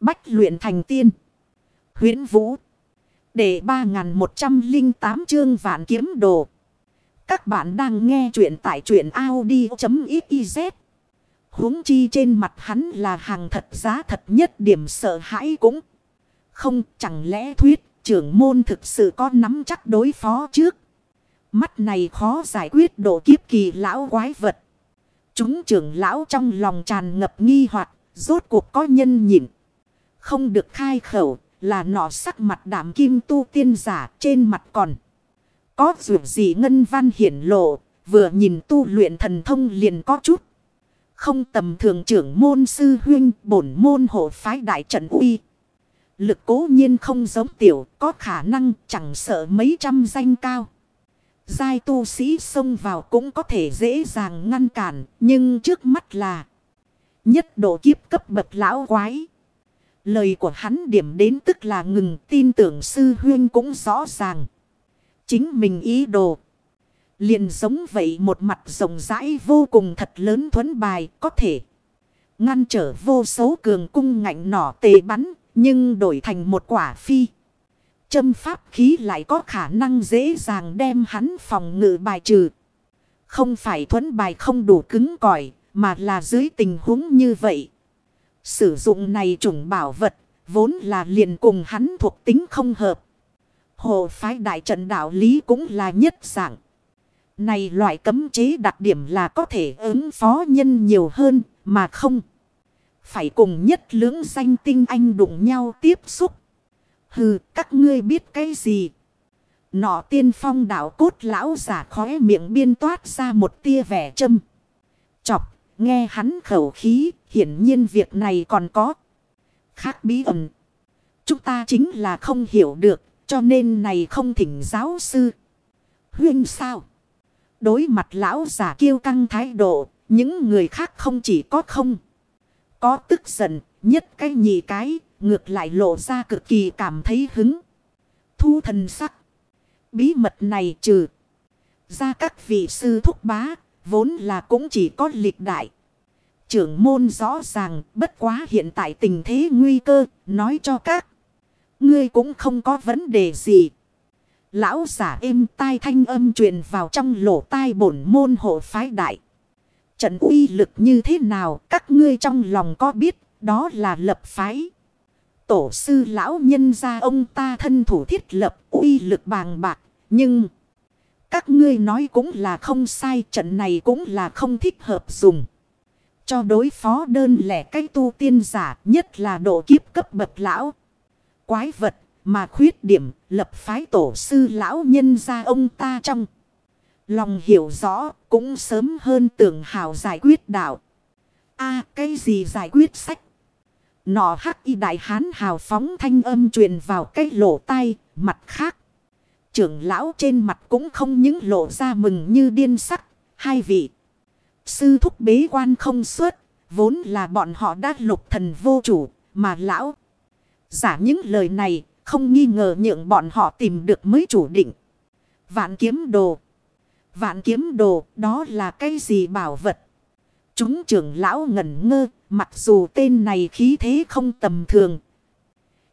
Bách luyện thành tiên. huyễn Vũ. Để 3108 chương vạn kiếm đồ. Các bạn đang nghe truyện tại truyện Audi.xyz. huống chi trên mặt hắn là hàng thật giá thật nhất điểm sợ hãi cũng. Không, chẳng lẽ thuyết trưởng môn thực sự có nắm chắc đối phó trước. Mắt này khó giải quyết độ kiếp kỳ lão quái vật. Chúng trưởng lão trong lòng tràn ngập nghi hoặc, rốt cuộc có nhân nhịn. Không được khai khẩu là nọ sắc mặt đảm kim tu tiên giả trên mặt còn. Có dù gì ngân văn hiển lộ, vừa nhìn tu luyện thần thông liền có chút. Không tầm thường trưởng môn sư huynh bổn môn hộ phái đại trận uy. Lực cố nhiên không giống tiểu, có khả năng chẳng sợ mấy trăm danh cao. Giai tu sĩ xông vào cũng có thể dễ dàng ngăn cản, nhưng trước mắt là nhất độ kiếp cấp bậc lão quái. Lời của hắn điểm đến tức là ngừng, tin tưởng sư huyên cũng rõ ràng. Chính mình ý đồ. Liền giống vậy một mặt rộng rãi vô cùng thật lớn thuấn bài có thể. Ngăn trở vô số cường cung ngạnh nỏ tề bắn, nhưng đổi thành một quả phi. Châm pháp khí lại có khả năng dễ dàng đem hắn phòng ngự bài trừ. Không phải thuấn bài không đủ cứng cỏi, mà là dưới tình huống như vậy. Sử dụng này chủng bảo vật, vốn là liền cùng hắn thuộc tính không hợp. Hồ phái đại trận đạo lý cũng là nhất dạng. Này loại cấm chế đặc điểm là có thể ứng phó nhân nhiều hơn mà không. Phải cùng nhất lưỡng danh tinh anh đụng nhau tiếp xúc. Hừ, các ngươi biết cái gì? Nọ tiên phong đạo cốt lão giả khóe miệng biên toát ra một tia vẻ châm. Nghe hắn khẩu khí, hiển nhiên việc này còn có. Khác bí ẩn. Chúng ta chính là không hiểu được, cho nên này không thỉnh giáo sư. Huyên sao? Đối mặt lão giả kiêu căng thái độ, những người khác không chỉ có không. Có tức giận, nhất cái nhị cái, ngược lại lộ ra cực kỳ cảm thấy hứng. Thu thần sắc. Bí mật này trừ. Ra các vị sư thúc bá, vốn là cũng chỉ có lịch đại. Trưởng môn rõ ràng, bất quá hiện tại tình thế nguy cơ, nói cho các. Ngươi cũng không có vấn đề gì. Lão giả êm tai thanh âm truyền vào trong lỗ tai bổn môn hộ phái đại. Trận uy lực như thế nào các ngươi trong lòng có biết đó là lập phái. Tổ sư lão nhân gia ông ta thân thủ thiết lập uy lực bàng bạc. Nhưng các ngươi nói cũng là không sai trận này cũng là không thích hợp dùng. Cho đối phó đơn lẻ cái tu tiên giả nhất là độ kiếp cấp bậc lão. Quái vật mà khuyết điểm lập phái tổ sư lão nhân gia ông ta trong. Lòng hiểu rõ cũng sớm hơn tưởng hào giải quyết đạo. a cái gì giải quyết sách? Nọ hắc y đại hán hào phóng thanh âm truyền vào cái lỗ tai, mặt khác. Trưởng lão trên mặt cũng không những lộ ra mừng như điên sắc, hai vị. Sư thúc bế quan không suốt, vốn là bọn họ đã lục thần vô chủ, mà lão. Giả những lời này, không nghi ngờ nhượng bọn họ tìm được mới chủ định. Vạn kiếm đồ. Vạn kiếm đồ, đó là cái gì bảo vật? Chúng trưởng lão ngẩn ngơ, mặc dù tên này khí thế không tầm thường.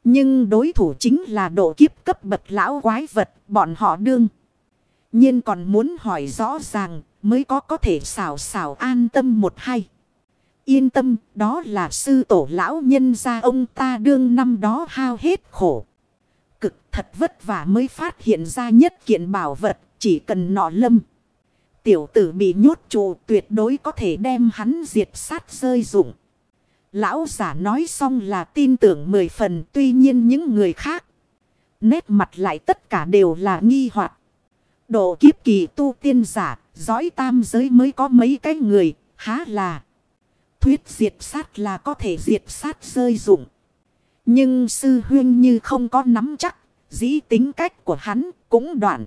Nhưng đối thủ chính là độ kiếp cấp bậc lão quái vật, bọn họ đương nhiên còn muốn hỏi rõ ràng, mới có có thể xảo xảo an tâm một hay. Yên tâm, đó là sư tổ lão nhân gia ông ta đương năm đó hao hết khổ. Cực thật vất vả mới phát hiện ra nhất kiện bảo vật, chỉ cần nọ lâm. Tiểu tử bị nhốt trụ tuyệt đối có thể đem hắn diệt sát rơi dụng. Lão giả nói xong là tin tưởng mười phần tuy nhiên những người khác. Nét mặt lại tất cả đều là nghi hoặc Độ kiếp kỳ tu tiên giả, dõi tam giới mới có mấy cái người, há là. Thuyết diệt sát là có thể diệt sát rơi dụng. Nhưng sư huyên như không có nắm chắc, dĩ tính cách của hắn cũng đoạn.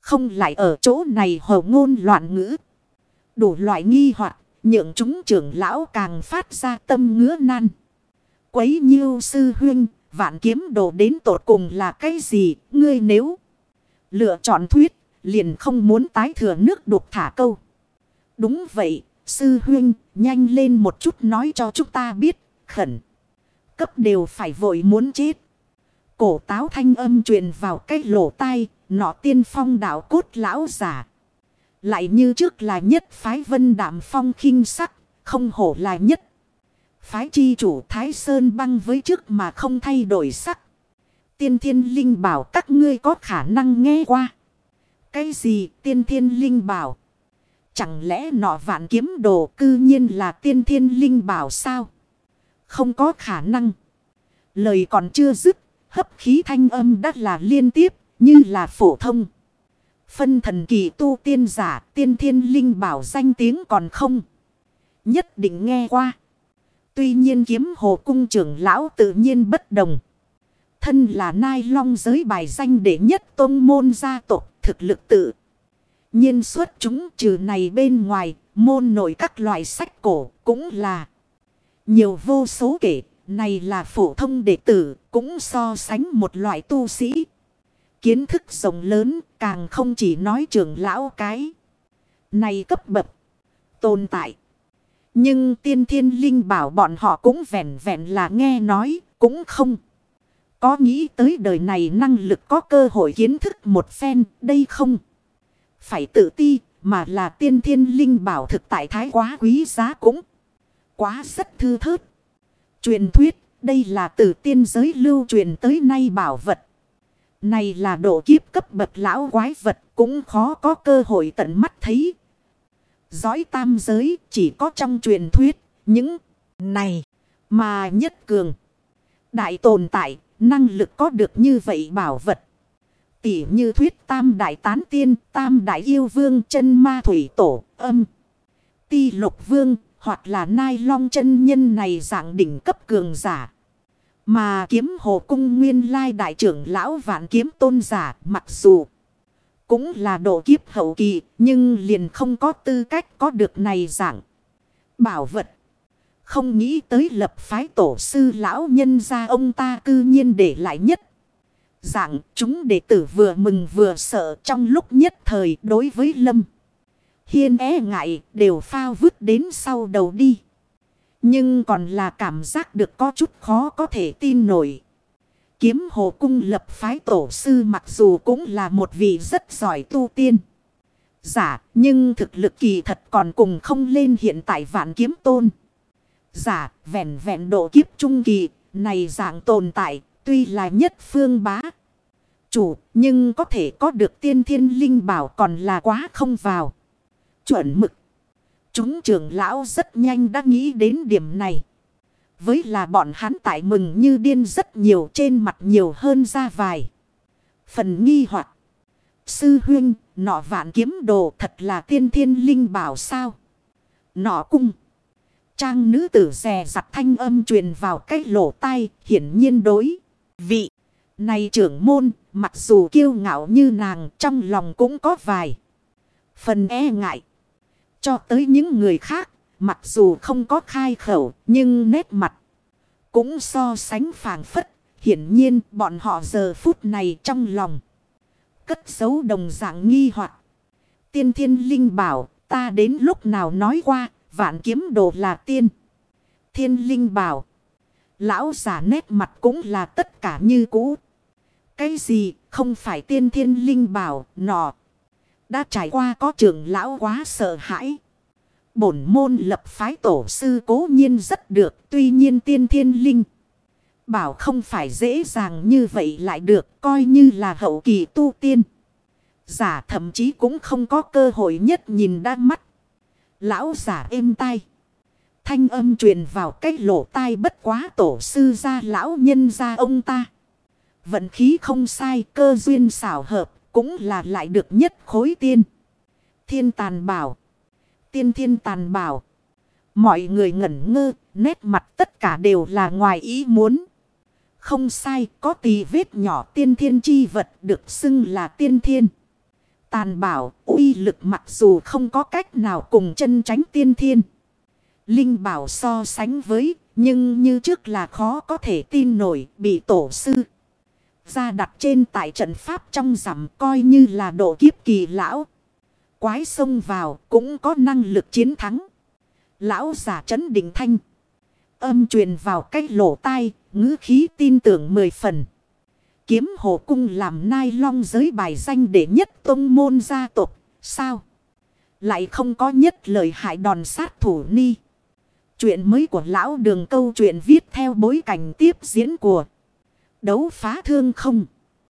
Không lại ở chỗ này hồ ngôn loạn ngữ. Đủ loại nghi hoặc nhượng chúng trưởng lão càng phát ra tâm ngứa nan. Quấy nhiêu sư huyên, vạn kiếm đồ đến tột cùng là cái gì, ngươi nếu lựa chọn thuyết, liền không muốn tái thừa nước đục thả câu. Đúng vậy, sư huyên, nhanh lên một chút nói cho chúng ta biết, khẩn. cấp đều phải vội muốn chết. Cổ táo thanh âm truyền vào cái lỗ tai, nọ tiên phong đạo cốt lão giả. Lại như trước là nhất phái vân đạm phong khinh sắc, không hổ là nhất. Phái chi chủ Thái Sơn băng với trước mà không thay đổi sắc. Tiên thiên linh bảo các ngươi có khả năng nghe qua. Cái gì tiên thiên linh bảo? Chẳng lẽ nọ vạn kiếm đồ cư nhiên là tiên thiên linh bảo sao? Không có khả năng. Lời còn chưa dứt, hấp khí thanh âm đắt là liên tiếp, như là phổ thông. Phân thần kỳ tu tiên giả, tiên thiên linh bảo danh tiếng còn không. Nhất định nghe qua. Tuy nhiên kiếm hồ cung trưởng lão tự nhiên bất đồng. Thân là nai long giới bài danh đệ nhất tôn môn gia tộc thực lực tự. nhiên xuất chúng trừ này bên ngoài, môn nổi các loại sách cổ cũng là nhiều vô số kể. Này là phổ thông đệ tử, cũng so sánh một loại tu sĩ. Kiến thức rộng lớn, càng không chỉ nói trưởng lão cái. Này cấp bậc, tồn tại. Nhưng tiên thiên linh bảo bọn họ cũng vẹn vẹn là nghe nói, cũng không. Có nghĩ tới đời này năng lực có cơ hội kiến thức một phen, đây không. Phải tự ti, mà là tiên thiên linh bảo thực tại thái quá quý giá cũng. Quá rất thư thớt. Truyền thuyết, đây là từ tiên giới lưu truyền tới nay bảo vật. Này là độ kiếp cấp bậc lão quái vật cũng khó có cơ hội tận mắt thấy. Giói tam giới chỉ có trong truyền thuyết, những này mà nhất cường. Đại tồn tại, năng lực có được như vậy bảo vật. Tỉ như thuyết tam đại tán tiên, tam đại yêu vương chân ma thủy tổ, âm. Ti lục vương, hoặc là nai long chân nhân này dạng đỉnh cấp cường giả. Mà kiếm hồ cung nguyên lai đại trưởng lão vạn kiếm tôn giả mặc dù cũng là độ kiếp hậu kỳ nhưng liền không có tư cách có được này dạng. Bảo vật. Không nghĩ tới lập phái tổ sư lão nhân ra ông ta cư nhiên để lại nhất. Dạng chúng đệ tử vừa mừng vừa sợ trong lúc nhất thời đối với lâm. Hiên é ngại đều phao vứt đến sau đầu đi. Nhưng còn là cảm giác được có chút khó có thể tin nổi. Kiếm hồ cung lập phái tổ sư mặc dù cũng là một vị rất giỏi tu tiên. Giả, nhưng thực lực kỳ thật còn cùng không lên hiện tại vạn kiếm tôn. Giả vẹn vẹn độ kiếp trung kỳ này dạng tồn tại tuy là nhất phương bá. Chủ nhưng có thể có được tiên thiên linh bảo còn là quá không vào. Chuẩn mực. Chúng trưởng lão rất nhanh đã nghĩ đến điểm này. Với là bọn hắn tại mừng như điên rất nhiều trên mặt nhiều hơn ra vài. Phần nghi hoặc Sư huyên, nọ vạn kiếm đồ thật là tiên thiên linh bảo sao? Nọ cung. Trang nữ tử rè giặt thanh âm truyền vào cái lỗ tai, hiển nhiên đối. Vị, này trưởng môn, mặc dù kiêu ngạo như nàng, trong lòng cũng có vài. Phần e ngại. Cho tới những người khác, mặc dù không có khai khẩu, nhưng nét mặt cũng so sánh phản phất. Hiển nhiên bọn họ giờ phút này trong lòng. Cất giấu đồng dạng nghi hoặc Tiên thiên linh bảo ta đến lúc nào nói qua vạn kiếm đồ là tiên. Thiên linh bảo. Lão giả nét mặt cũng là tất cả như cũ. Cái gì không phải tiên thiên linh bảo, nọ. Đã trải qua có trưởng lão quá sợ hãi. Bổn môn lập phái tổ sư cố nhiên rất được. Tuy nhiên tiên thiên linh. Bảo không phải dễ dàng như vậy lại được. Coi như là hậu kỳ tu tiên. Giả thậm chí cũng không có cơ hội nhất nhìn đa mắt. Lão giả êm tai. Thanh âm truyền vào cách lỗ tai bất quá tổ sư ra lão nhân ra ông ta. Vận khí không sai cơ duyên xảo hợp cũng là lại được nhất khối tiên. Thiên tàn bảo. Tiên thiên tàn bảo. Mọi người ngẩn ngơ, nét mặt tất cả đều là ngoài ý muốn. Không sai, có tì vết nhỏ tiên thiên chi vật được xưng là tiên thiên. Tàn bảo, uy lực mặc dù không có cách nào cùng chân tránh tiên thiên. Linh bảo so sánh với, nhưng như trước là khó có thể tin nổi, bị tổ sư. Ra đặt trên tại trận pháp trong giảm coi như là độ kiếp kỳ lão. Quái xông vào cũng có năng lực chiến thắng. Lão giả trấn đỉnh thanh. Âm truyền vào cách lỗ tai, ngữ khí tin tưởng mười phần. Kiếm hồ cung làm nai long giới bài danh để nhất tông môn gia tộc, Sao? Lại không có nhất lời hại đòn sát thủ ni. Chuyện mới của lão đường câu chuyện viết theo bối cảnh tiếp diễn của đấu phá thương không.